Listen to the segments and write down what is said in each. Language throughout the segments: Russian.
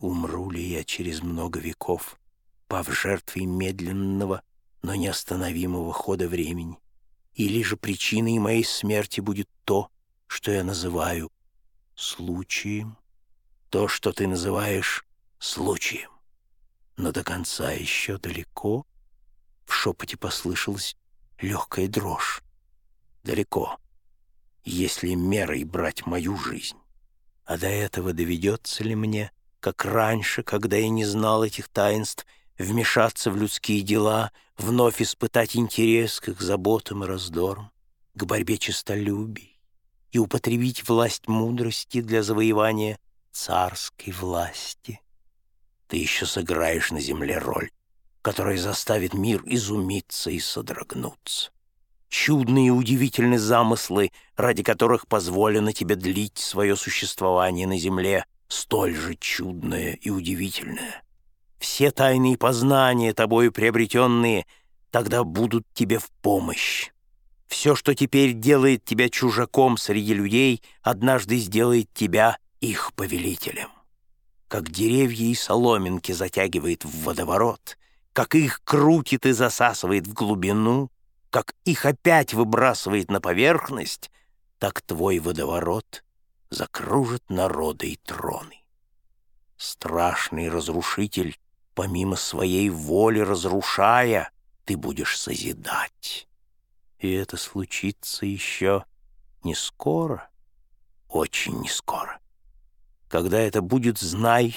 Умру ли я через много веков, пав жертвой медленного, но неостановимого хода времени? Или же причиной моей смерти будет то, что я называю случаем? То, что ты называешь случаем. Но до конца еще далеко. В шепоте послышалась легкая дрожь. Далеко, если мерой брать мою жизнь. А до этого доведется ли мне, как раньше, когда я не знал этих таинств, вмешаться в людские дела, вновь испытать интерес к их заботам и раздорам, к борьбе честолюбий и употребить власть мудрости для завоевания царской власти. Ты еще сыграешь на земле роль, которая заставит мир изумиться и содрогнуться. Чудные и удивительные замыслы, ради которых позволено тебе длить свое существование на земле, столь же чудное и удивительное. Все тайные познания, тобою приобретенные, тогда будут тебе в помощь. Все, что теперь делает тебя чужаком среди людей, однажды сделает тебя их повелителем. Как деревья и соломинки затягивает в водоворот, как их крутит и засасывает в глубину, как их опять выбрасывает на поверхность, так твой водоворот закружит народы и троны. Страшный разрушитель, помимо своей воли разрушая, ты будешь созидать. И это случится еще не скоро, очень не скоро. Когда это будет, знай,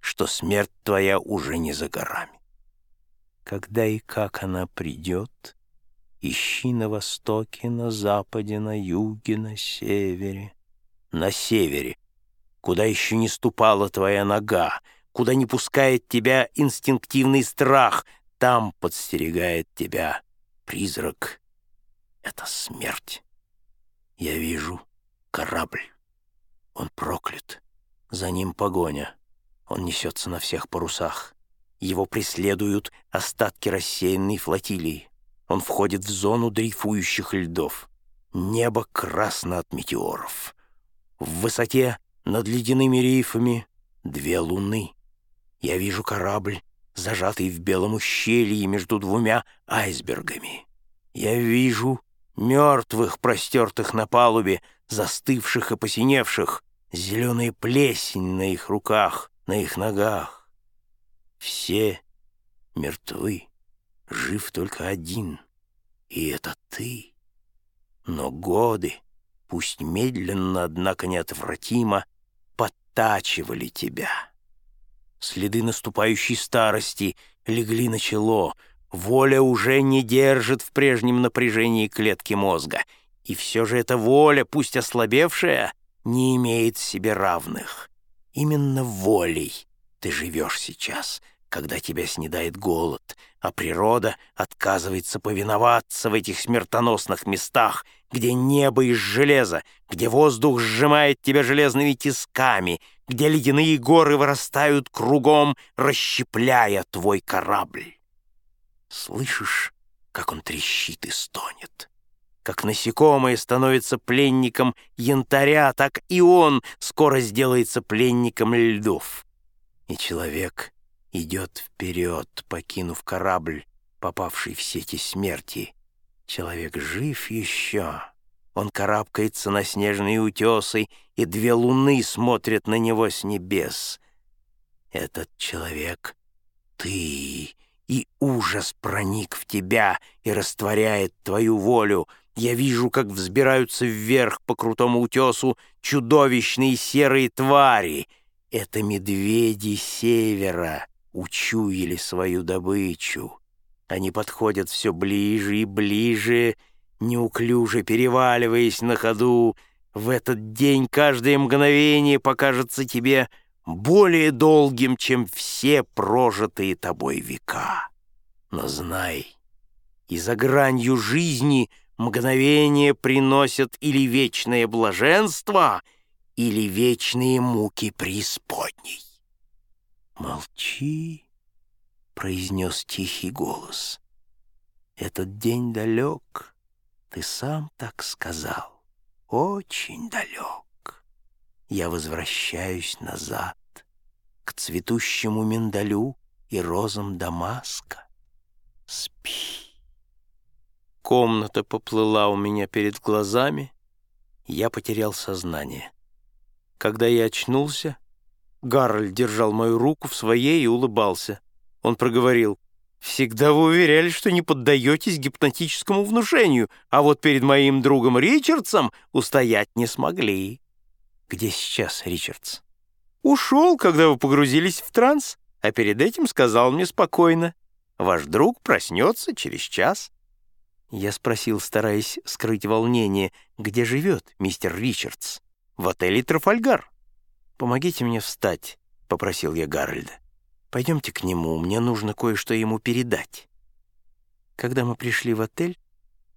что смерть твоя уже не за горами. Когда и как она придет, ищи на востоке, на западе, на юге, на севере. На севере, куда еще не ступала твоя нога, куда не пускает тебя инстинктивный страх, там подстерегает тебя призрак это смерть. Я вижу корабль. Он проклят. За ним погоня. Он несется на всех парусах. Его преследуют остатки рассеянной флотилии. Он входит в зону дрейфующих льдов. Небо красно от метеоров. В высоте над ледяными рифами две луны. Я вижу корабль, зажатый в белом ущелье между двумя айсбергами. Я вижу мертвых, простертых на палубе, застывших и посиневших, зеленая плесень на их руках, на их ногах. Все мертвы, жив только один, и это ты. Но годы, пусть медленно, однако неотвратимо, подтачивали тебя. Следы наступающей старости легли на чело — Воля уже не держит в прежнем напряжении клетки мозга, и все же эта воля, пусть ослабевшая, не имеет себе равных. Именно волей ты живешь сейчас, когда тебя снедает голод, а природа отказывается повиноваться в этих смертоносных местах, где небо из железа, где воздух сжимает тебя железными тисками, где ледяные горы вырастают кругом, расщепляя твой корабль. Слышишь, как он трещит и стонет? Как насекомое становится пленником янтаря, так и он скоро сделается пленником льдов. И человек идет вперед, покинув корабль, попавший в сети смерти. Человек жив еще. Он карабкается на снежные утесы, и две луны смотрят на него с небес. Этот человек — ты, и ужас проник в тебя и растворяет твою волю. Я вижу, как взбираются вверх по крутому утесу чудовищные серые твари. Это медведи севера учуяли свою добычу. Они подходят все ближе и ближе, неуклюже переваливаясь на ходу. В этот день каждое мгновение покажется тебе — более долгим, чем все прожитые тобой века. Но знай, и за гранью жизни мгновения приносят или вечное блаженство, или вечные муки преисподней. «Молчи», — произнес тихий голос. «Этот день далек, ты сам так сказал, очень далек» я возвращаюсь назад к цветущему миндалю и розам Дамаска. Спи. Комната поплыла у меня перед глазами, я потерял сознание. Когда я очнулся, Гарольд держал мою руку в своей и улыбался. Он проговорил, «Всегда вы уверяли, что не поддаетесь гипнотическому внушению, а вот перед моим другом Ричардсом устоять не смогли». «Где сейчас Ричардс?» «Ушел, когда вы погрузились в транс, а перед этим сказал мне спокойно, ваш друг проснется через час». Я спросил, стараясь скрыть волнение, где живет мистер Ричардс. «В отеле «Трафальгар». «Помогите мне встать», — попросил я Гарольда. Пойдемте к нему, мне нужно кое-что ему передать». Когда мы пришли в отель,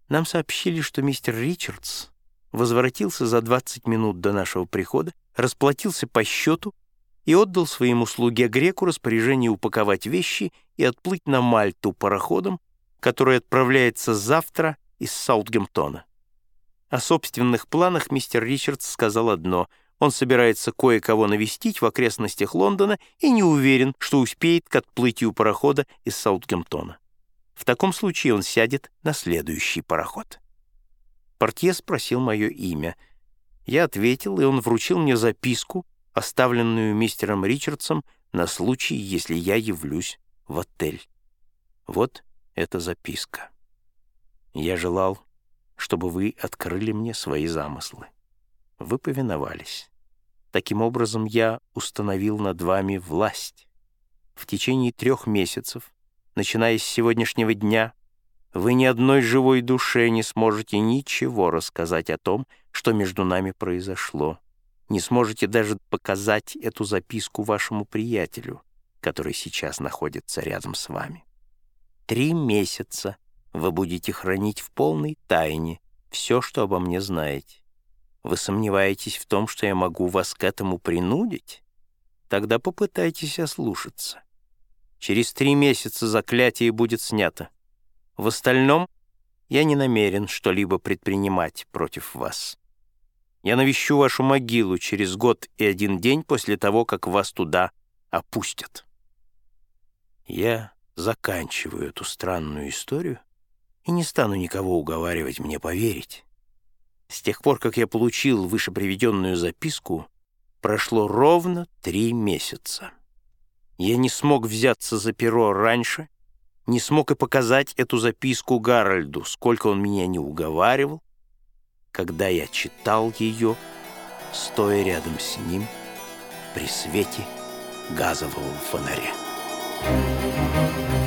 нам сообщили, что мистер Ричардс возвратился за 20 минут до нашего прихода, расплатился по счету и отдал своему слуге греку распоряжение упаковать вещи и отплыть на Мальту пароходом, который отправляется завтра из Саутгемптона. О собственных планах мистер Ричардс сказал одно — он собирается кое-кого навестить в окрестностях Лондона и не уверен, что успеет к отплытию парохода из Саутгемптона. В таком случае он сядет на следующий пароход. Портье спросил мое имя. Я ответил, и он вручил мне записку, оставленную мистером Ричардсом на случай, если я явлюсь в отель. Вот эта записка. Я желал, чтобы вы открыли мне свои замыслы. Вы повиновались. Таким образом, я установил над вами власть. В течение трех месяцев, начиная с сегодняшнего дня, вы ни одной живой душе не сможете ничего рассказать о том, что между нами произошло. Не сможете даже показать эту записку вашему приятелю, который сейчас находится рядом с вами. Три месяца вы будете хранить в полной тайне все, что обо мне знаете. Вы сомневаетесь в том, что я могу вас к этому принудить? Тогда попытайтесь ослушаться. Через три месяца заклятие будет снято. В остальном я не намерен что-либо предпринимать против вас. Я навещу вашу могилу через год и один день после того, как вас туда опустят. Я заканчиваю эту странную историю и не стану никого уговаривать мне поверить. С тех пор, как я получил выше приведенную записку, прошло ровно три месяца. Я не смог взяться за перо раньше, не смог и показать эту записку Гарольду, сколько он меня не уговаривал, когда я читал ее, стоя рядом с ним при свете газового фонаря. Thank you.